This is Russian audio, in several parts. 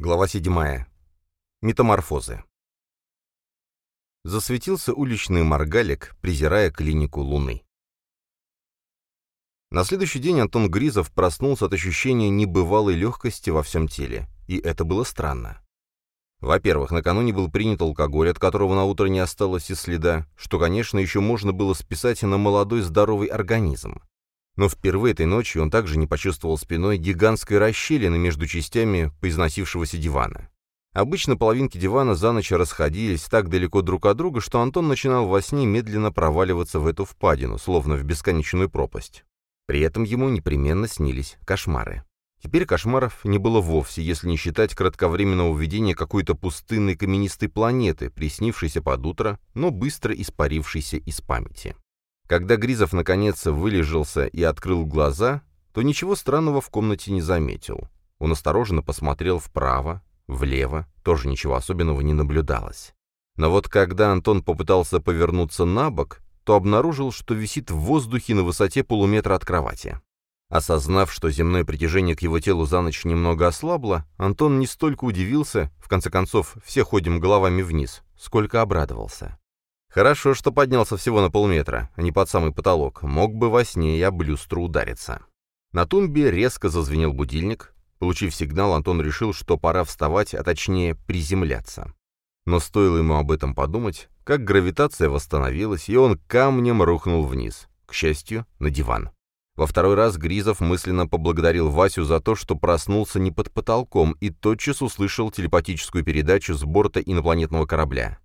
Глава 7. Метаморфозы. Засветился уличный маргалик, презирая клинику Луны. На следующий день Антон Гризов проснулся от ощущения небывалой легкости во всем теле, и это было странно. Во-первых, накануне был принят алкоголь, от которого на утро не осталось и следа, что, конечно, еще можно было списать на молодой здоровый организм. Но впервые этой ночью он также не почувствовал спиной гигантской расщелины между частями поизносившегося дивана. Обычно половинки дивана за ночь расходились так далеко друг от друга, что Антон начинал во сне медленно проваливаться в эту впадину, словно в бесконечную пропасть. При этом ему непременно снились кошмары. Теперь кошмаров не было вовсе, если не считать кратковременного видения какой-то пустынной каменистой планеты, приснившейся под утро, но быстро испарившейся из памяти. Когда Гризов наконец вылежался и открыл глаза, то ничего странного в комнате не заметил. Он осторожно посмотрел вправо, влево, тоже ничего особенного не наблюдалось. Но вот когда Антон попытался повернуться на бок, то обнаружил, что висит в воздухе на высоте полуметра от кровати. Осознав, что земное притяжение к его телу за ночь немного ослабло, Антон не столько удивился, в конце концов, все ходим головами вниз, сколько обрадовался. Хорошо, что поднялся всего на полметра, а не под самый потолок. Мог бы во сне и об люстру удариться. На тумбе резко зазвенел будильник. Получив сигнал, Антон решил, что пора вставать, а точнее приземляться. Но стоило ему об этом подумать, как гравитация восстановилась, и он камнем рухнул вниз. К счастью, на диван. Во второй раз Гризов мысленно поблагодарил Васю за то, что проснулся не под потолком и тотчас услышал телепатическую передачу с борта инопланетного корабля.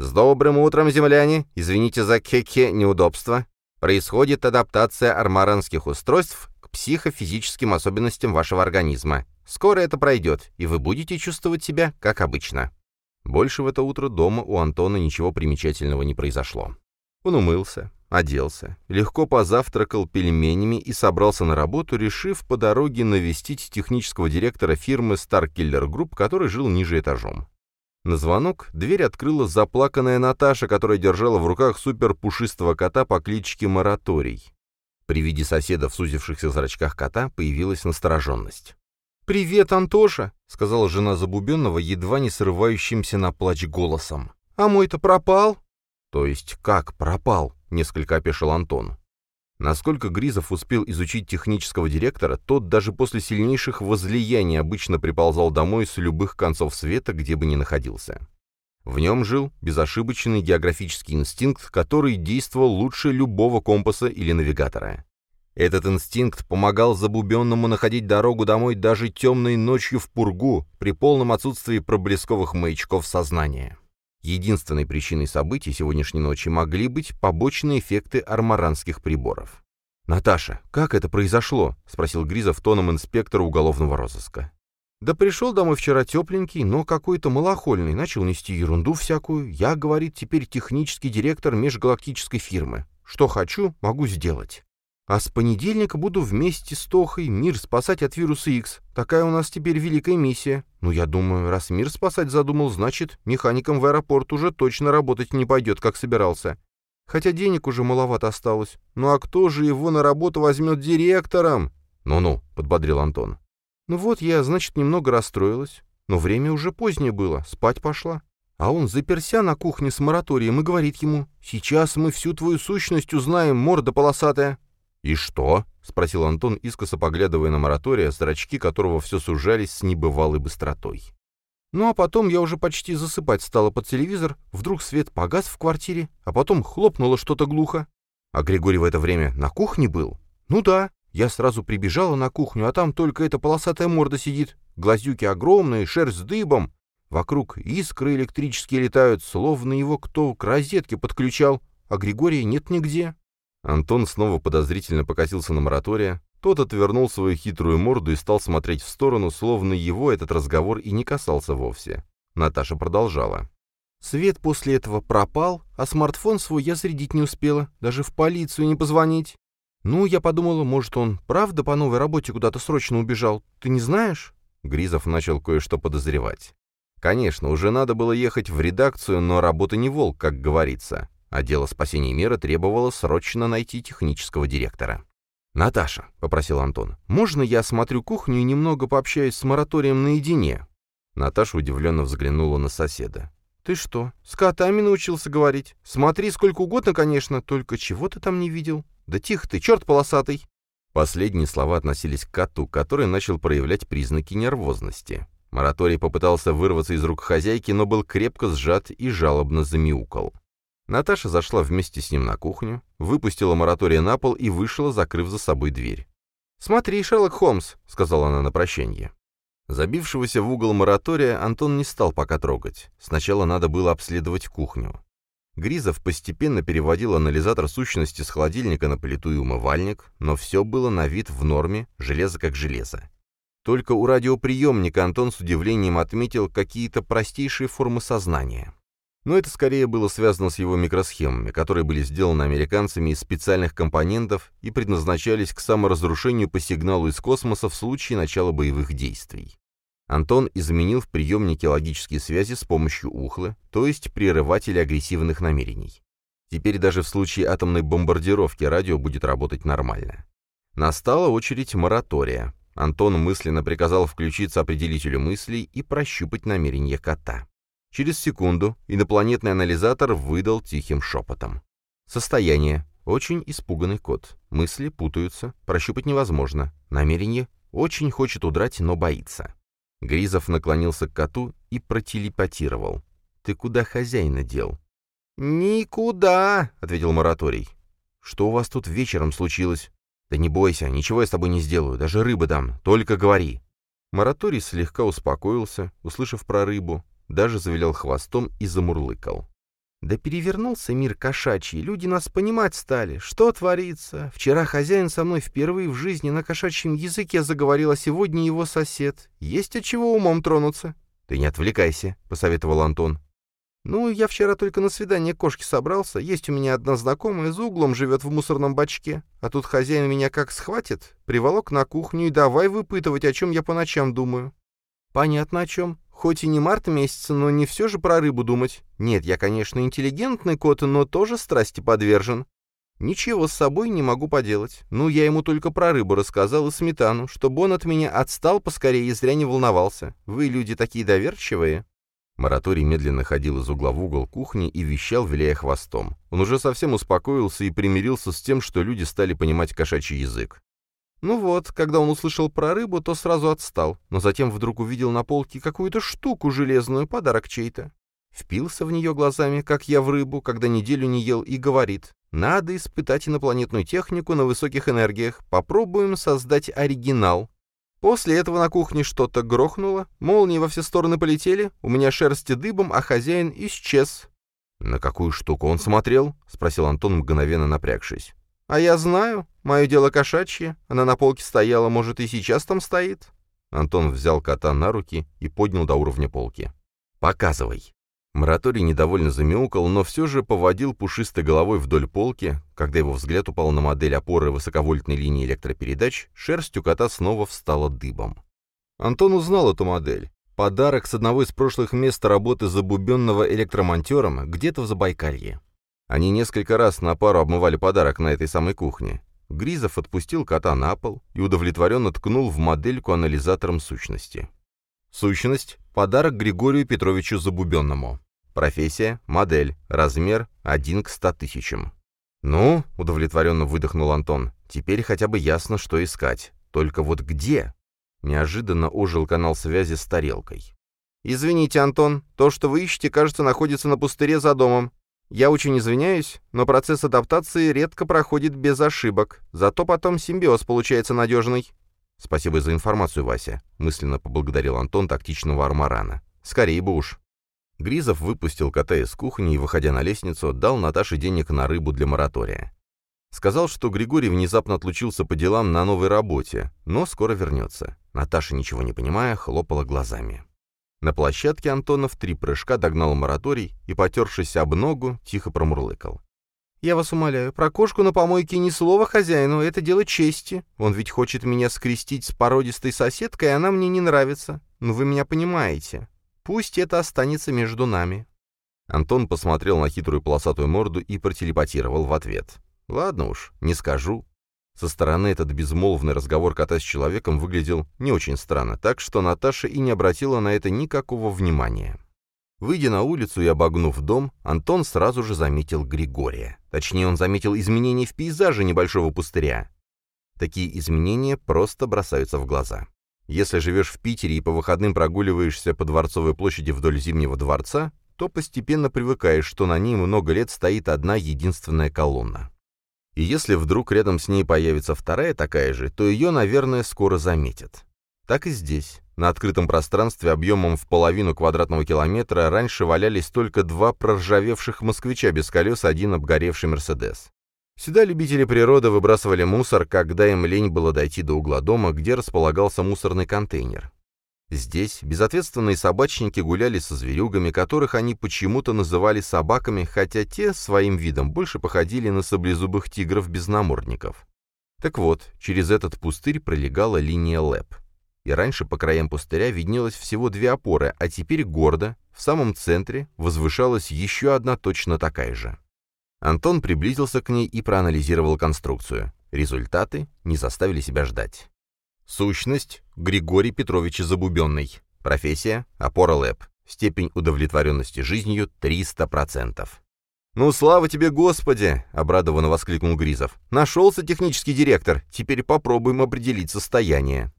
«С добрым утром, земляне! Извините за кеке неудобства. Происходит адаптация армаранских устройств к психофизическим особенностям вашего организма. Скоро это пройдет, и вы будете чувствовать себя как обычно». Больше в это утро дома у Антона ничего примечательного не произошло. Он умылся, оделся, легко позавтракал пельменями и собрался на работу, решив по дороге навестить технического директора фирмы Star Killer Group, который жил ниже этажом. На звонок дверь открыла заплаканная Наташа, которая держала в руках суперпушистого кота по кличке Мораторий. При виде соседа в сузившихся зрачках кота появилась настороженность. «Привет, Антоша!» — сказала жена Забубенного, едва не срывающимся на плач голосом. «А мой-то пропал?» «То есть как пропал?» — несколько опешил Антон. Насколько Гризов успел изучить технического директора, тот даже после сильнейших возлияний обычно приползал домой с любых концов света, где бы ни находился. В нем жил безошибочный географический инстинкт, который действовал лучше любого компаса или навигатора. Этот инстинкт помогал забубенному находить дорогу домой даже темной ночью в пургу при полном отсутствии проблесковых маячков сознания. Единственной причиной событий сегодняшней ночи могли быть побочные эффекты армаранских приборов. «Наташа, как это произошло?» — спросил Гризов тоном инспектора уголовного розыска. «Да пришел домой вчера тепленький, но какой-то малохольный, начал нести ерунду всякую. Я, говорит, теперь технический директор межгалактической фирмы. Что хочу, могу сделать». А с понедельника буду вместе с Тохой мир спасать от вируса X. Такая у нас теперь великая миссия. Ну, я думаю, раз мир спасать задумал, значит, механиком в аэропорт уже точно работать не пойдет, как собирался. Хотя денег уже маловато осталось. Ну а кто же его на работу возьмет директором? Ну-ну, подбодрил Антон. Ну вот я, значит, немного расстроилась. Но время уже позднее было, спать пошла. А он заперся на кухне с мораторием и говорит ему, «Сейчас мы всю твою сущность узнаем, морда полосатая». «И что?» — спросил Антон, искоса поглядывая на моратория, зрачки которого все сужались с небывалой быстротой. Ну а потом я уже почти засыпать стала под телевизор, вдруг свет погас в квартире, а потом хлопнуло что-то глухо. А Григорий в это время на кухне был? Ну да, я сразу прибежала на кухню, а там только эта полосатая морда сидит, глазюки огромные, шерсть с дыбом. Вокруг искры электрические летают, словно его кто к розетке подключал, а Григория нет нигде. Антон снова подозрительно покосился на моратория. Тот отвернул свою хитрую морду и стал смотреть в сторону, словно его этот разговор и не касался вовсе. Наташа продолжала. «Свет после этого пропал, а смартфон свой я зарядить не успела, даже в полицию не позвонить. Ну, я подумала, может, он правда по новой работе куда-то срочно убежал, ты не знаешь?» Гризов начал кое-что подозревать. Конечно, уже надо было ехать в редакцию, но работа не волк, как говорится а дело спасения мира требовало срочно найти технического директора. «Наташа», — попросил Антон, — «можно я осмотрю кухню и немного пообщаюсь с мораторием наедине?» Наташа удивленно взглянула на соседа. «Ты что, с котами научился говорить? Смотри сколько угодно, конечно, только чего ты там не видел? Да тихо ты, черт полосатый!» Последние слова относились к коту, который начал проявлять признаки нервозности. Мораторий попытался вырваться из рук хозяйки, но был крепко сжат и жалобно замяукал. Наташа зашла вместе с ним на кухню, выпустила моратория на пол и вышла, закрыв за собой дверь. «Смотри, Шерлок Холмс», — сказала она на прощание. Забившегося в угол моратория Антон не стал пока трогать. Сначала надо было обследовать кухню. Гризов постепенно переводил анализатор сущности с холодильника на плиту и умывальник, но все было на вид в норме, железо как железо. Только у радиоприемника Антон с удивлением отметил какие-то простейшие формы сознания. Но это скорее было связано с его микросхемами, которые были сделаны американцами из специальных компонентов и предназначались к саморазрушению по сигналу из космоса в случае начала боевых действий. Антон изменил в приемнике логические связи с помощью ухлы, то есть прерывателя агрессивных намерений. Теперь даже в случае атомной бомбардировки радио будет работать нормально. Настала очередь моратория. Антон мысленно приказал включиться определителю мыслей и прощупать намерения кота. Через секунду инопланетный анализатор выдал тихим шепотом. Состояние. Очень испуганный кот. Мысли путаются, прощупать невозможно. Намерение. Очень хочет удрать, но боится. Гризов наклонился к коту и протелепатировал. «Ты куда хозяина дел?» «Никуда», — ответил мораторий. «Что у вас тут вечером случилось?» «Да не бойся, ничего я с тобой не сделаю, даже рыбы дам, только говори». Мораторий слегка успокоился, услышав про рыбу, даже завилял хвостом и замурлыкал. «Да перевернулся мир кошачий, люди нас понимать стали. Что творится? Вчера хозяин со мной впервые в жизни на кошачьем языке заговорил, а сегодня его сосед. Есть от чего умом тронуться». «Ты не отвлекайся», — посоветовал Антон. «Ну, я вчера только на свидание кошки собрался. Есть у меня одна знакомая, за углом живет в мусорном бачке. А тут хозяин меня как схватит, приволок на кухню и давай выпытывать, о чем я по ночам думаю». «Понятно, о чем. Хоть и не март месяц, но не все же про рыбу думать. Нет, я, конечно, интеллигентный кот, но тоже страсти подвержен. Ничего с собой не могу поделать. Ну, я ему только про рыбу рассказал и сметану, чтобы он от меня отстал поскорее и зря не волновался. Вы люди такие доверчивые». Мораторий медленно ходил из угла в угол кухни и вещал, виляя хвостом. Он уже совсем успокоился и примирился с тем, что люди стали понимать кошачий язык. Ну вот, когда он услышал про рыбу, то сразу отстал, но затем вдруг увидел на полке какую-то штуку железную, подарок чей-то. Впился в нее глазами, как я в рыбу, когда неделю не ел, и говорит, надо испытать инопланетную технику на высоких энергиях, попробуем создать оригинал. После этого на кухне что-то грохнуло, молнии во все стороны полетели, у меня шерсти дыбом, а хозяин исчез. «На какую штуку он смотрел?» — спросил Антон, мгновенно напрягшись. «А я знаю. Мое дело кошачье. Она на полке стояла, может, и сейчас там стоит». Антон взял кота на руки и поднял до уровня полки. «Показывай». Мораторий недовольно замяукал, но все же поводил пушистой головой вдоль полки. Когда его взгляд упал на модель опоры высоковольтной линии электропередач, шерсть у кота снова встала дыбом. Антон узнал эту модель. Подарок с одного из прошлых мест работы забубенного электромонтером где-то в Забайкалье. Они несколько раз на пару обмывали подарок на этой самой кухне. Гризов отпустил кота на пол и удовлетворенно ткнул в модельку анализатором сущности. Сущность – подарок Григорию Петровичу Забубенному. Профессия – модель, размер – 1 к 100 тысячам. «Ну», — удовлетворенно выдохнул Антон, — «теперь хотя бы ясно, что искать. Только вот где?» Неожиданно ожил канал связи с тарелкой. «Извините, Антон, то, что вы ищете, кажется, находится на пустыре за домом. Я очень извиняюсь, но процесс адаптации редко проходит без ошибок, зато потом симбиоз получается надежный. Спасибо за информацию, Вася, мысленно поблагодарил Антон тактичного армарана. Скорее бы уж. Гризов выпустил кота из кухни и, выходя на лестницу, дал Наташе денег на рыбу для моратория. Сказал, что Григорий внезапно отлучился по делам на новой работе, но скоро вернется. Наташа, ничего не понимая, хлопала глазами. На площадке Антонов три прыжка догнал мораторий и, потершись об ногу, тихо промурлыкал. «Я вас умоляю, про кошку на помойке ни слова хозяину, это дело чести. Он ведь хочет меня скрестить с породистой соседкой, и она мне не нравится. Но вы меня понимаете. Пусть это останется между нами». Антон посмотрел на хитрую полосатую морду и протелепатировал в ответ. «Ладно уж, не скажу». Со стороны этот безмолвный разговор кота с человеком выглядел не очень странно, так что Наташа и не обратила на это никакого внимания. Выйдя на улицу и обогнув дом, Антон сразу же заметил Григория. Точнее, он заметил изменения в пейзаже небольшого пустыря. Такие изменения просто бросаются в глаза. Если живешь в Питере и по выходным прогуливаешься по Дворцовой площади вдоль Зимнего дворца, то постепенно привыкаешь, что на ней много лет стоит одна единственная колонна. И если вдруг рядом с ней появится вторая такая же, то ее, наверное, скоро заметят. Так и здесь. На открытом пространстве объемом в половину квадратного километра раньше валялись только два проржавевших москвича без колес, один обгоревший «Мерседес». Сюда любители природы выбрасывали мусор, когда им лень было дойти до угла дома, где располагался мусорный контейнер. Здесь безответственные собачники гуляли со зверюгами, которых они почему-то называли собаками, хотя те своим видом больше походили на саблезубых тигров без намордников. Так вот, через этот пустырь пролегала линия ЛЭП. И раньше по краям пустыря виднелось всего две опоры, а теперь гордо, в самом центре, возвышалась еще одна точно такая же. Антон приблизился к ней и проанализировал конструкцию. Результаты не заставили себя ждать. Сущность – Григорий Петрович Забубенный. Профессия – опора ЛЭП. Степень удовлетворенности жизнью – 300%. «Ну, слава тебе, Господи!» — обрадованно воскликнул Гризов. «Нашелся технический директор. Теперь попробуем определить состояние».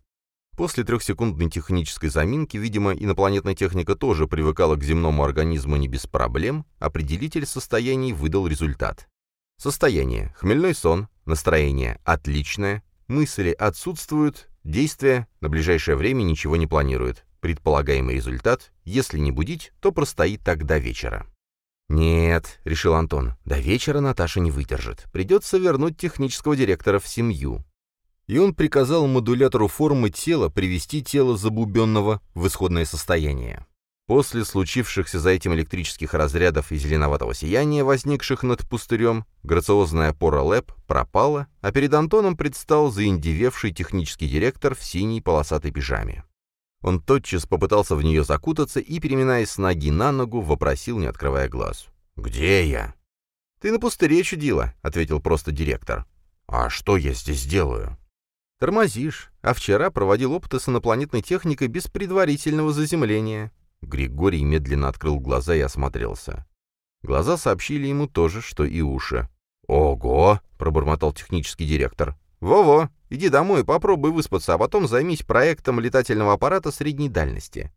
После трехсекундной технической заминки, видимо, инопланетная техника тоже привыкала к земному организму не без проблем, определитель состояний выдал результат. Состояние. Хмельной сон. Настроение. Отличное. Мысли отсутствуют. Действия на ближайшее время ничего не планирует. Предполагаемый результат, если не будить, то простоит так до вечера. «Нет», — решил Антон, — «до вечера Наташа не выдержит. Придется вернуть технического директора в семью». И он приказал модулятору формы тела привести тело забубенного в исходное состояние. После случившихся за этим электрических разрядов и зеленоватого сияния, возникших над пустырем, грациозная опора ЛЭП пропала, а перед Антоном предстал заиндевевший технический директор в синей полосатой пижаме. Он тотчас попытался в нее закутаться и, переминаясь с ноги на ногу, вопросил, не открывая глаз. «Где я?» «Ты на пустыре чудила», — ответил просто директор. «А что я здесь делаю?» «Тормозишь, а вчера проводил опыты с инопланетной техникой без предварительного заземления. Григорий медленно открыл глаза и осмотрелся. Глаза сообщили ему то же, что и уши. «Ого!» — пробормотал технический директор. «Во-во, иди домой, попробуй выспаться, а потом займись проектом летательного аппарата средней дальности.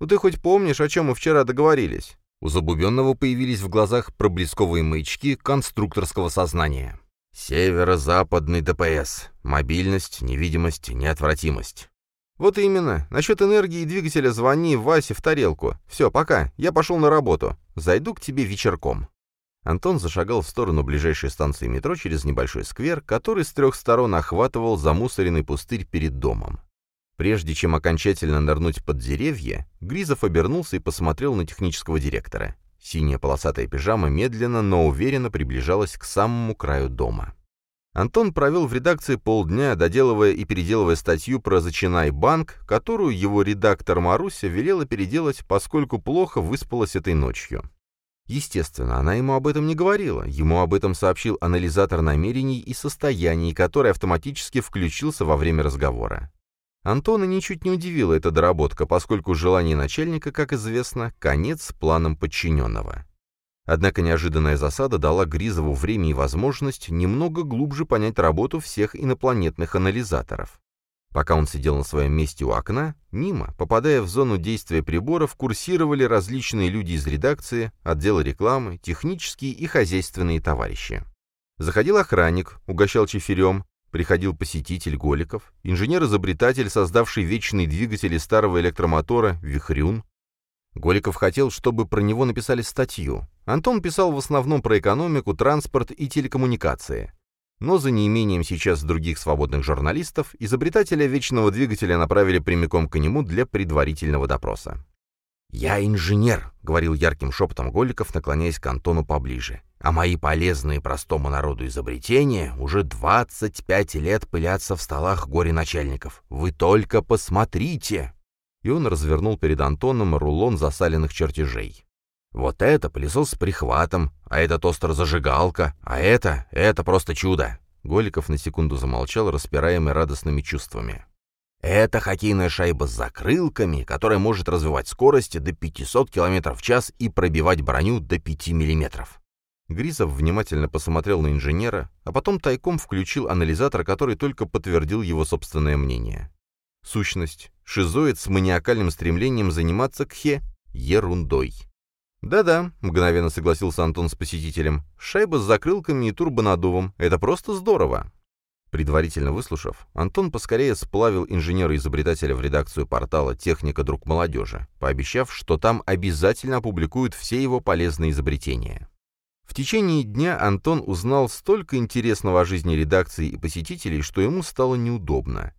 Ну ты хоть помнишь, о чем мы вчера договорились?» У Забубенного появились в глазах проблесковые маячки конструкторского сознания. «Северо-западный ДПС. Мобильность, невидимость, неотвратимость. «Вот именно. Насчет энергии и двигателя звони Васе в тарелку. Все, пока. Я пошел на работу. Зайду к тебе вечерком». Антон зашагал в сторону ближайшей станции метро через небольшой сквер, который с трех сторон охватывал замусоренный пустырь перед домом. Прежде чем окончательно нырнуть под деревья, Гризов обернулся и посмотрел на технического директора. Синяя полосатая пижама медленно, но уверенно приближалась к самому краю дома. Антон провел в редакции полдня, доделывая и переделывая статью про «Зачинай банк», которую его редактор Маруся велела переделать, поскольку плохо выспалась этой ночью. Естественно, она ему об этом не говорила, ему об этом сообщил анализатор намерений и состояний, который автоматически включился во время разговора. Антона ничуть не удивила эта доработка, поскольку желание начальника, как известно, конец планам подчиненного. Однако неожиданная засада дала Гризову время и возможность немного глубже понять работу всех инопланетных анализаторов. Пока он сидел на своем месте у окна, мимо, попадая в зону действия приборов, курсировали различные люди из редакции, отдела рекламы, технические и хозяйственные товарищи. Заходил охранник, угощал чефирем, приходил посетитель Голиков, инженер-изобретатель, создавший вечные двигатели старого электромотора «Вихрюн». Голиков хотел, чтобы про него написали статью, Антон писал в основном про экономику, транспорт и телекоммуникации. Но за неимением сейчас других свободных журналистов, изобретателя вечного двигателя направили прямиком к нему для предварительного допроса. «Я инженер», — говорил ярким шепотом Голиков, наклоняясь к Антону поближе. «А мои полезные простому народу изобретения уже 25 лет пылятся в столах горе-начальников. Вы только посмотрите!» И он развернул перед Антоном рулон засаленных чертежей. Вот это пылесос с прихватом, а это тостер-зажигалка, а это, это просто чудо. Голиков на секунду замолчал, распираемый радостными чувствами. Это хоккейная шайба с закрылками, которая может развивать скорость до 500 км в час и пробивать броню до 5 мм. Гризов внимательно посмотрел на инженера, а потом тайком включил анализатор, который только подтвердил его собственное мнение. Сущность. Шизоид с маниакальным стремлением заниматься кхе ерундой. «Да-да», — мгновенно согласился Антон с посетителем, — «шайба с закрылками и турбонаддувом. Это просто здорово». Предварительно выслушав, Антон поскорее сплавил инженера-изобретателя в редакцию портала «Техника. Друг молодежи», пообещав, что там обязательно опубликуют все его полезные изобретения. В течение дня Антон узнал столько интересного о жизни редакции и посетителей, что ему стало неудобно.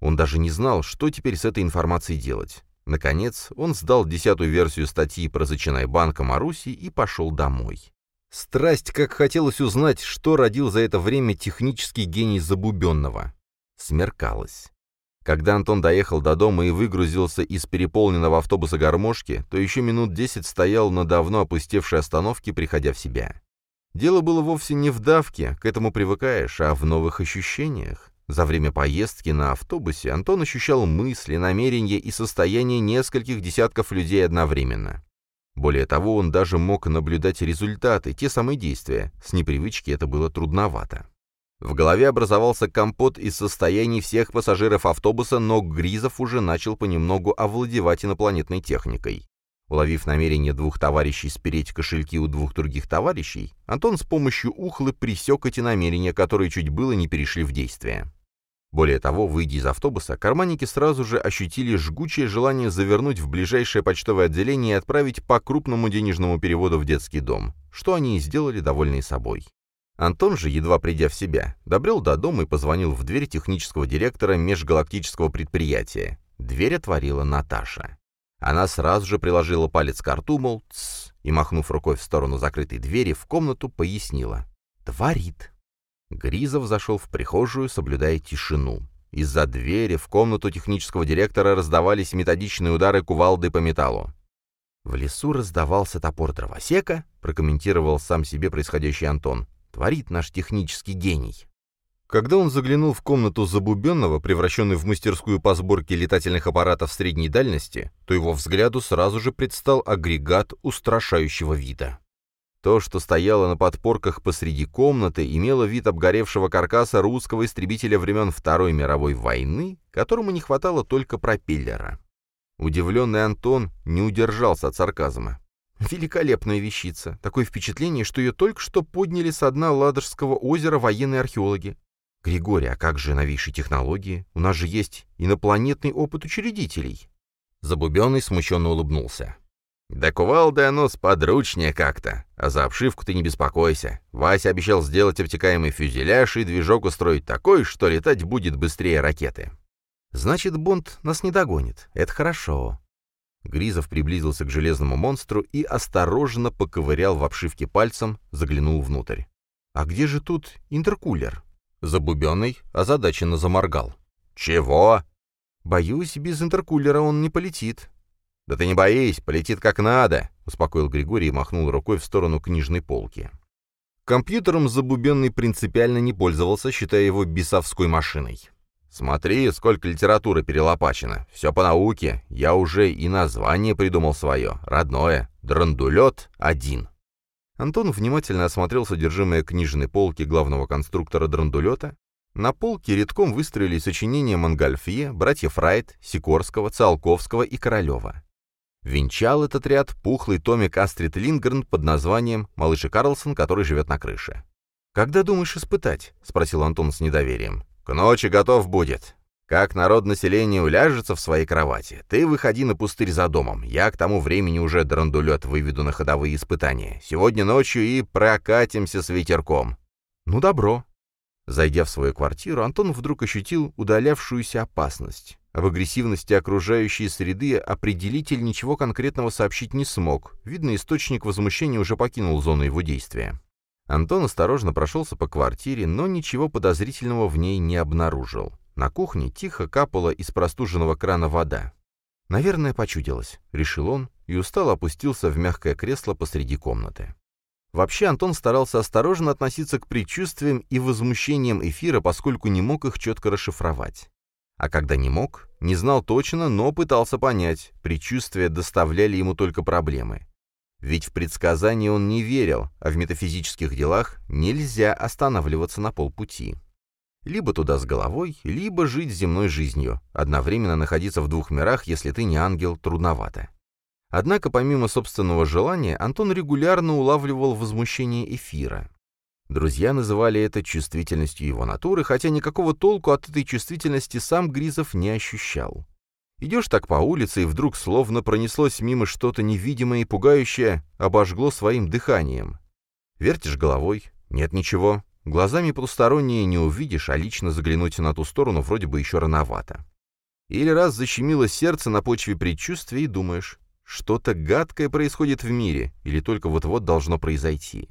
Он даже не знал, что теперь с этой информацией делать. Наконец, он сдал десятую версию статьи про зачинай банка Маруси и пошел домой. Страсть, как хотелось узнать, что родил за это время технический гений Забубенного. Смеркалось. Когда Антон доехал до дома и выгрузился из переполненного автобуса гармошки, то еще минут десять стоял на давно опустевшей остановке, приходя в себя. Дело было вовсе не в давке, к этому привыкаешь, а в новых ощущениях. За время поездки на автобусе Антон ощущал мысли, намерения и состояние нескольких десятков людей одновременно. Более того, он даже мог наблюдать результаты, те самые действия. С непривычки это было трудновато. В голове образовался компот из состояний всех пассажиров автобуса, но Гризов уже начал понемногу овладевать инопланетной техникой. Уловив намерение двух товарищей спереть кошельки у двух других товарищей, Антон с помощью ухлы присек эти намерения, которые чуть было не перешли в действие. Более того, выйдя из автобуса, карманники сразу же ощутили жгучее желание завернуть в ближайшее почтовое отделение и отправить по крупному денежному переводу в детский дом, что они и сделали, довольные собой. Антон же, едва придя в себя, добрел до дома и позвонил в дверь технического директора межгалактического предприятия. Дверь отворила Наташа. Она сразу же приложила палец к рту, мол, «тсс», и, махнув рукой в сторону закрытой двери, в комнату пояснила. «Творит». Гризов зашел в прихожую, соблюдая тишину. Из-за двери в комнату технического директора раздавались методичные удары кувалды по металлу. «В лесу раздавался топор дровосека», — прокомментировал сам себе происходящий Антон. «Творит наш технический гений». Когда он заглянул в комнату Забубенного, превращенную в мастерскую по сборке летательных аппаратов средней дальности, то его взгляду сразу же предстал агрегат устрашающего вида. То, что стояло на подпорках посреди комнаты, имело вид обгоревшего каркаса русского истребителя времен Второй мировой войны, которому не хватало только пропеллера. Удивленный Антон не удержался от сарказма. Великолепная вещица. Такое впечатление, что ее только что подняли со дна Ладожского озера военные археологи. Григорий, а как же новейшие технологии? У нас же есть инопланетный опыт учредителей. Забубенный смущенно улыбнулся. «Да кувалда оно сподручнее как-то. А за обшивку ты не беспокойся. Вася обещал сделать обтекаемый фюзеляж и движок устроить такой, что летать будет быстрее ракеты». «Значит, Бонд нас не догонит. Это хорошо». Гризов приблизился к железному монстру и осторожно поковырял в обшивке пальцем, заглянул внутрь. «А где же тут интеркулер?» Забубенный озадаченно заморгал. «Чего?» «Боюсь, без интеркулера он не полетит. «Да ты не боись, полетит как надо», — успокоил Григорий и махнул рукой в сторону книжной полки. Компьютером Забубенный принципиально не пользовался, считая его бесовской машиной. «Смотри, сколько литературы перелопачено. Все по науке. Я уже и название придумал свое. Родное. Драндулет один». Антон внимательно осмотрел содержимое книжной полки главного конструктора драндулета. На полке редком выстроили сочинения Монгольфье, братьев Райт, Сикорского, Циолковского и Королева. Венчал этот ряд пухлый томик Астрид Лингрен под названием «Малыш и Карлсон, который живет на крыше». «Когда думаешь испытать?» — спросил Антон с недоверием. «К ночи готов будет. Как народ населения уляжется в своей кровати, ты выходи на пустырь за домом. Я к тому времени уже драндулет выведу на ходовые испытания. Сегодня ночью и прокатимся с ветерком». «Ну, добро». Зайдя в свою квартиру, Антон вдруг ощутил удалявшуюся опасность. Об агрессивности окружающей среды определитель ничего конкретного сообщить не смог. Видно, источник возмущения уже покинул зону его действия. Антон осторожно прошелся по квартире, но ничего подозрительного в ней не обнаружил. На кухне тихо капала из простуженного крана вода. «Наверное, почудилось», — решил он и устало опустился в мягкое кресло посреди комнаты. Вообще Антон старался осторожно относиться к предчувствиям и возмущениям эфира, поскольку не мог их четко расшифровать. А когда не мог, не знал точно, но пытался понять, предчувствия доставляли ему только проблемы. Ведь в предсказания он не верил, а в метафизических делах нельзя останавливаться на полпути. Либо туда с головой, либо жить земной жизнью. Одновременно находиться в двух мирах, если ты не ангел, трудновато. Однако, помимо собственного желания, Антон регулярно улавливал возмущение эфира. Друзья называли это чувствительностью его натуры, хотя никакого толку от этой чувствительности сам Гризов не ощущал. Идешь так по улице, и вдруг словно пронеслось мимо что-то невидимое и пугающее, обожгло своим дыханием. Вертишь головой, нет ничего, глазами потусторонние не увидишь, а лично заглянуть на ту сторону вроде бы еще рановато. Или раз защемило сердце на почве предчувствия и думаешь, что-то гадкое происходит в мире, или только вот-вот должно произойти.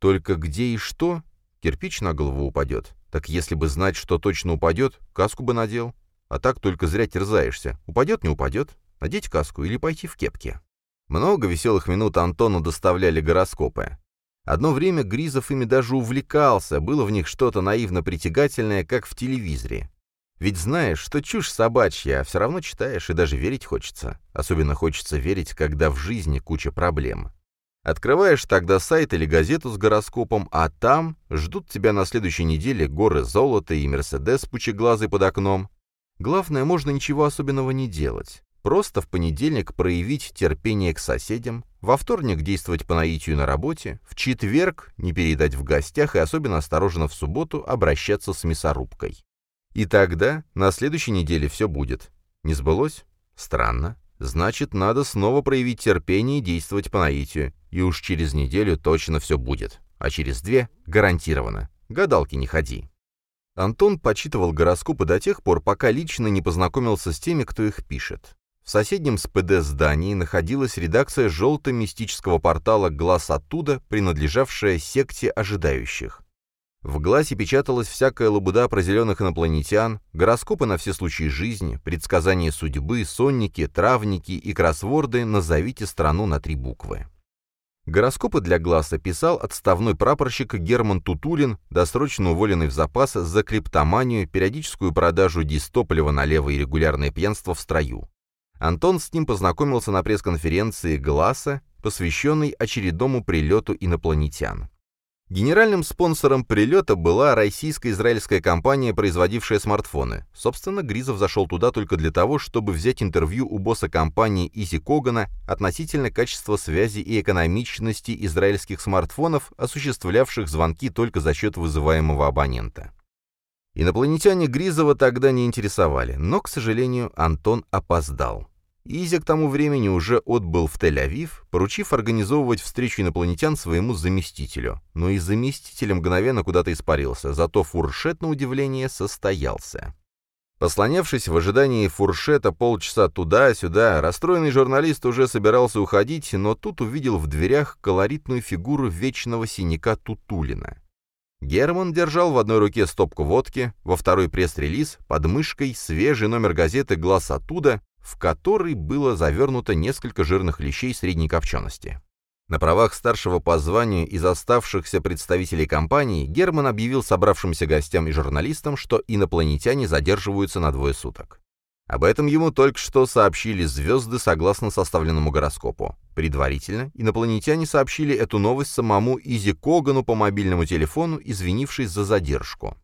Только где и что? Кирпич на голову упадет. Так если бы знать, что точно упадет, каску бы надел. А так только зря терзаешься. Упадет, не упадет. Надеть каску или пойти в кепке. Много веселых минут Антону доставляли гороскопы. Одно время Гризов ими даже увлекался, было в них что-то наивно притягательное, как в телевизоре. Ведь знаешь, что чушь собачья, а все равно читаешь и даже верить хочется. Особенно хочется верить, когда в жизни куча проблем. Открываешь тогда сайт или газету с гороскопом, а там ждут тебя на следующей неделе горы золота и Мерседес пучеглазый под окном. Главное, можно ничего особенного не делать. Просто в понедельник проявить терпение к соседям, во вторник действовать по наитию на работе, в четверг не передать в гостях и особенно осторожно в субботу обращаться с мясорубкой. И тогда на следующей неделе все будет. Не сбылось? Странно. Значит, надо снова проявить терпение и действовать по наитию. И уж через неделю точно все будет. А через две — гарантированно. Гадалки не ходи. Антон почитывал гороскопы до тех пор, пока лично не познакомился с теми, кто их пишет. В соседнем с ПД здании находилась редакция желто-мистического портала «Глаз оттуда», принадлежавшая секте ожидающих. В глазе печаталась всякая лабуда про зеленых инопланетян, гороскопы на все случаи жизни, предсказания судьбы, сонники, травники и кроссворды «Назовите страну на три буквы». Гороскопы для глаза писал отставной прапорщик Герман Тутулин, досрочно уволенный в запас за криптоманию, периодическую продажу дистоплива налево и регулярное пьянство в строю. Антон с ним познакомился на пресс-конференции «Гласа», посвященной очередному прилету инопланетян. Генеральным спонсором прилета была российско-израильская компания, производившая смартфоны. Собственно, Гризов зашел туда только для того, чтобы взять интервью у босса компании Изи Когана относительно качества связи и экономичности израильских смартфонов, осуществлявших звонки только за счет вызываемого абонента. Инопланетяне Гризова тогда не интересовали, но, к сожалению, Антон опоздал. Изи к тому времени уже отбыл в Тель-Авив, поручив организовывать встречу инопланетян своему заместителю. Но и заместитель мгновенно куда-то испарился, зато фуршет, на удивление, состоялся. Послонявшись в ожидании фуршета полчаса туда-сюда, расстроенный журналист уже собирался уходить, но тут увидел в дверях колоритную фигуру вечного синяка Тутулина. Герман держал в одной руке стопку водки, во второй пресс-релиз, под мышкой свежий номер газеты «Глаз оттуда», в который было завернуто несколько жирных лещей средней копчености. На правах старшего по званию из оставшихся представителей компании Герман объявил собравшимся гостям и журналистам, что инопланетяне задерживаются на двое суток. Об этом ему только что сообщили звезды согласно составленному гороскопу. Предварительно инопланетяне сообщили эту новость самому Изи Когану по мобильному телефону, извинившись за задержку.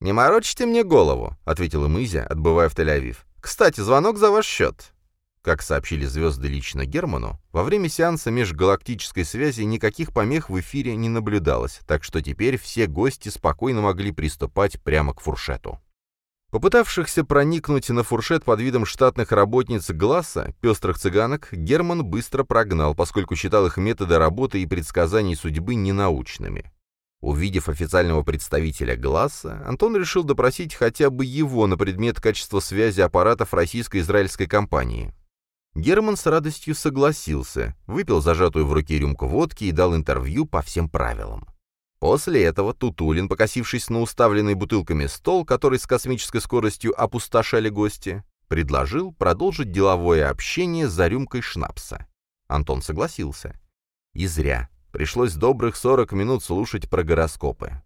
«Не морочите мне голову», — ответил им Изя, отбывая в Тель-Авив. «Кстати, звонок за ваш счет». Как сообщили звезды лично Герману, во время сеанса межгалактической связи никаких помех в эфире не наблюдалось, так что теперь все гости спокойно могли приступать прямо к фуршету. Попытавшихся проникнуть на фуршет под видом штатных работниц Гласса, пестрых цыганок, Герман быстро прогнал, поскольку считал их методы работы и предсказаний судьбы ненаучными. Увидев официального представителя Гласса, Антон решил допросить хотя бы его на предмет качества связи аппаратов российско-израильской компании. Герман с радостью согласился, выпил зажатую в руке рюмку водки и дал интервью по всем правилам. После этого Тутулин, покосившись на уставленный бутылками стол, который с космической скоростью опустошали гости, предложил продолжить деловое общение за рюмкой шнапса. Антон согласился. И зря. Пришлось добрых 40 минут слушать про гороскопы.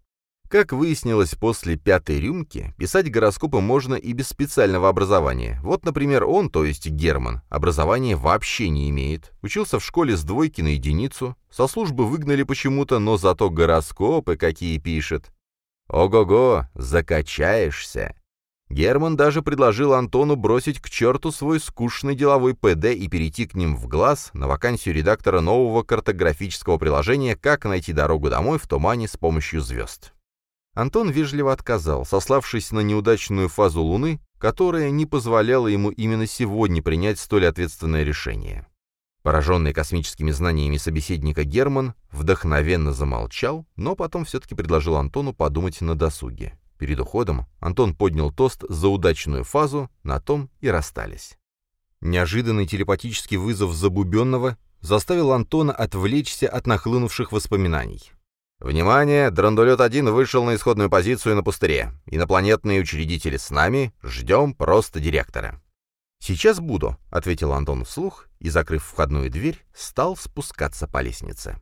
Как выяснилось после пятой рюмки, писать гороскопы можно и без специального образования. Вот, например, он, то есть Герман, образования вообще не имеет. Учился в школе с двойки на единицу. Со службы выгнали почему-то, но зато гороскопы какие пишет. Ого-го, закачаешься. Герман даже предложил Антону бросить к черту свой скучный деловой ПД и перейти к ним в глаз на вакансию редактора нового картографического приложения «Как найти дорогу домой в тумане с помощью звезд». Антон вежливо отказал, сославшись на неудачную фазу Луны, которая не позволяла ему именно сегодня принять столь ответственное решение. Пораженный космическими знаниями собеседника Герман вдохновенно замолчал, но потом все-таки предложил Антону подумать на досуге. Перед уходом Антон поднял тост за удачную фазу, на том и расстались. Неожиданный телепатический вызов Забубенного заставил Антона отвлечься от нахлынувших воспоминаний. «Внимание! Драндулет-1 вышел на исходную позицию на пустыре. Инопланетные учредители с нами. Ждем просто директора». «Сейчас буду», — ответил Антон вслух и, закрыв входную дверь, стал спускаться по лестнице.